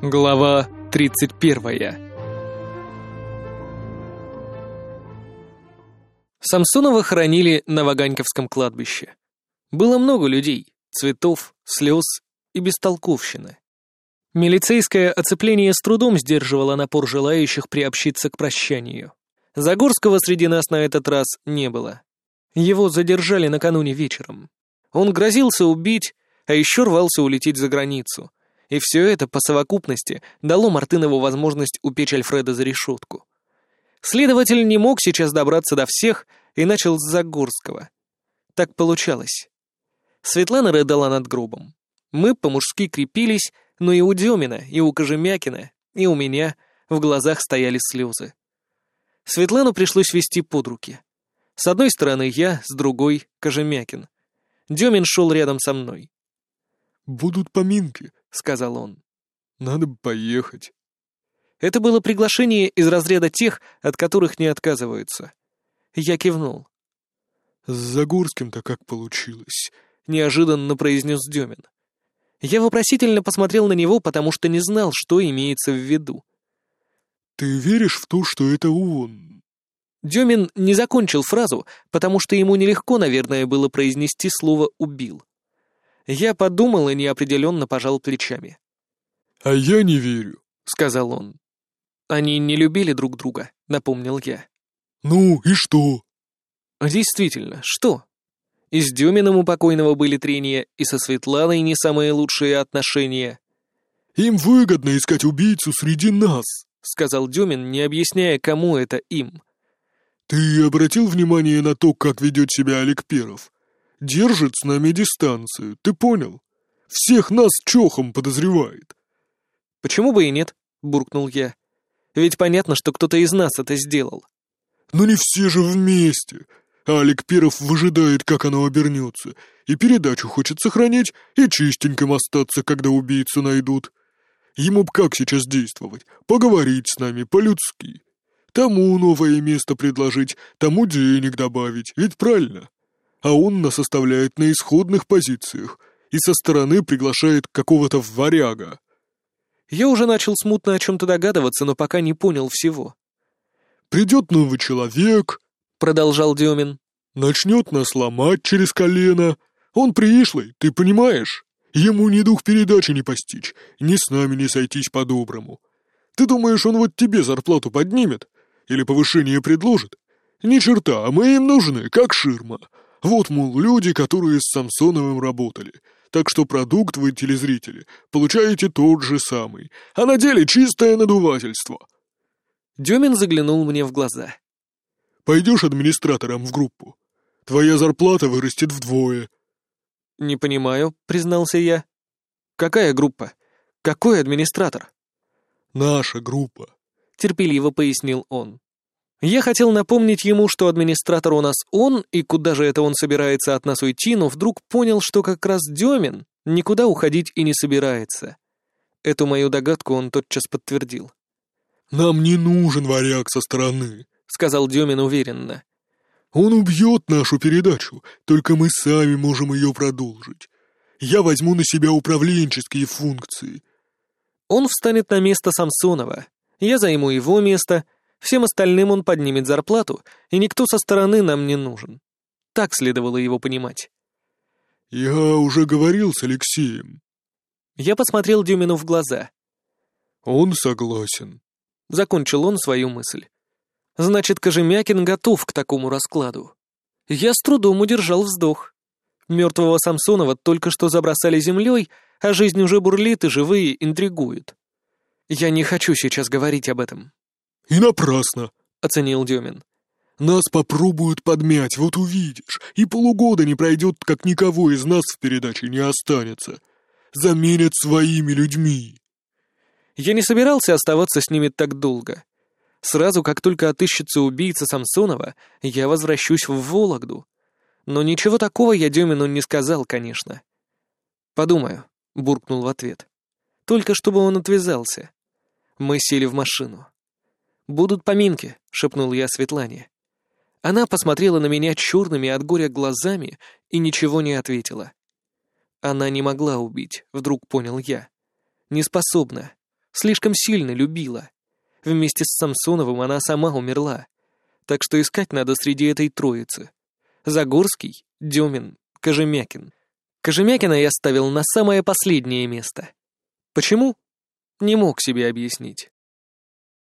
Глава 31 Самсонова хоронили на Ваганьковском кладбище. Было много людей, цветов, слез и бестолковщины. Милицейское оцепление с трудом сдерживало напор желающих приобщиться к прощанию. Загорского среди нас на этот раз не было. Его задержали накануне вечером. Он грозился убить, а еще рвался улететь за границу — и все это по совокупности дало Мартынову возможность упечь Альфреда за решетку. Следователь не мог сейчас добраться до всех и начал с Загорского. Так получалось. Светлана рыдала над гробом. Мы по-мужски крепились, но и у Демина, и у Кожемякина, и у меня в глазах стояли слезы. Светлану пришлось вести под руки. С одной стороны я, с другой — Кожемякин. Демин шел рядом со мной. «Будут поминки», — сказал он. «Надо бы поехать». Это было приглашение из разряда тех, от которых не отказываются. Я кивнул. «С Загорским-то как получилось?» — неожиданно произнес Демин. Я вопросительно посмотрел на него, потому что не знал, что имеется в виду. «Ты веришь в то, что это он?» Демин не закончил фразу, потому что ему нелегко, наверное, было произнести слово «убил». Я подумал и неопределенно пожал плечами. «А я не верю», — сказал он. «Они не любили друг друга», — напомнил я. «Ну и что?» «Действительно, что?» И с Деминым у покойного были трения, и со Светланой не самые лучшие отношения. «Им выгодно искать убийцу среди нас», — сказал Демин, не объясняя, кому это им. «Ты обратил внимание на то, как ведет себя Олег Перов? Держит с нами дистанцию, ты понял? Всех нас чохом подозревает. Почему бы и нет? буркнул я. Ведь понятно, что кто-то из нас это сделал. Но не все же вместе. Алик Перов выжидает, как оно обернется, и передачу хочет сохранить, и чистеньким остаться, когда убийцу найдут. Ему б как сейчас действовать? Поговорить с нами по-людски. Тому новое место предложить, тому денег добавить, ведь правильно? А он нас оставляет на исходных позициях и со стороны приглашает какого-то варяга. Я уже начал смутно о чем-то догадываться, но пока не понял всего. «Придет новый человек», — продолжал Демин, — «начнет нас ломать через колено. Он пришлый, ты понимаешь? Ему ни дух передачи не постичь, ни с нами не сойтись по-доброму. Ты думаешь, он вот тебе зарплату поднимет? Или повышение предложит? Ни черта, а мы им нужны, как ширма. Вот, мол, люди, которые с Самсоновым работали. Так что продукт вы, телезрители, получаете тот же самый, а на деле чистое надувательство. Демин заглянул мне в глаза. Пойдешь администратором в группу. Твоя зарплата вырастет вдвое. Не понимаю, признался я. Какая группа? Какой администратор? Наша группа, терпеливо пояснил он. Я хотел напомнить ему, что администратор у нас он, и куда же это он собирается от нас уйти, но вдруг понял, что как раз Демин никуда уходить и не собирается. Эту мою догадку он тотчас подтвердил. «Нам не нужен варяг со стороны», — сказал Демин уверенно. «Он убьет нашу передачу, только мы сами можем ее продолжить. Я возьму на себя управленческие функции». Он встанет на место Самсонова, я займу его место — Всем остальным он поднимет зарплату, и никто со стороны нам не нужен. Так следовало его понимать. «Я уже говорил с Алексеем». Я посмотрел Дюмину в глаза. «Он согласен», — закончил он свою мысль. «Значит, Кожемякин готов к такому раскладу». Я с трудом удержал вздох. Мертвого Самсонова только что забросали землей, а жизнь уже бурлит и живые интригуют. Я не хочу сейчас говорить об этом. «И напрасно», — оценил Демин. «Нас попробуют подмять, вот увидишь, и полугода не пройдет, как никого из нас в передаче не останется. Заменят своими людьми». Я не собирался оставаться с ними так долго. Сразу, как только отыщется убийца Самсонова, я возвращусь в Вологду. Но ничего такого я Демину не сказал, конечно. «Подумаю», — буркнул в ответ. «Только чтобы он отвязался». Мы сели в машину. «Будут поминки», — шепнул я Светлане. Она посмотрела на меня черными от горя глазами и ничего не ответила. Она не могла убить, вдруг понял я. Не способна. Слишком сильно любила. Вместе с Самсоновым она сама умерла. Так что искать надо среди этой троицы. Загорский, Демин, Кожемякин. Кожемякина я ставил на самое последнее место. Почему? Не мог себе объяснить.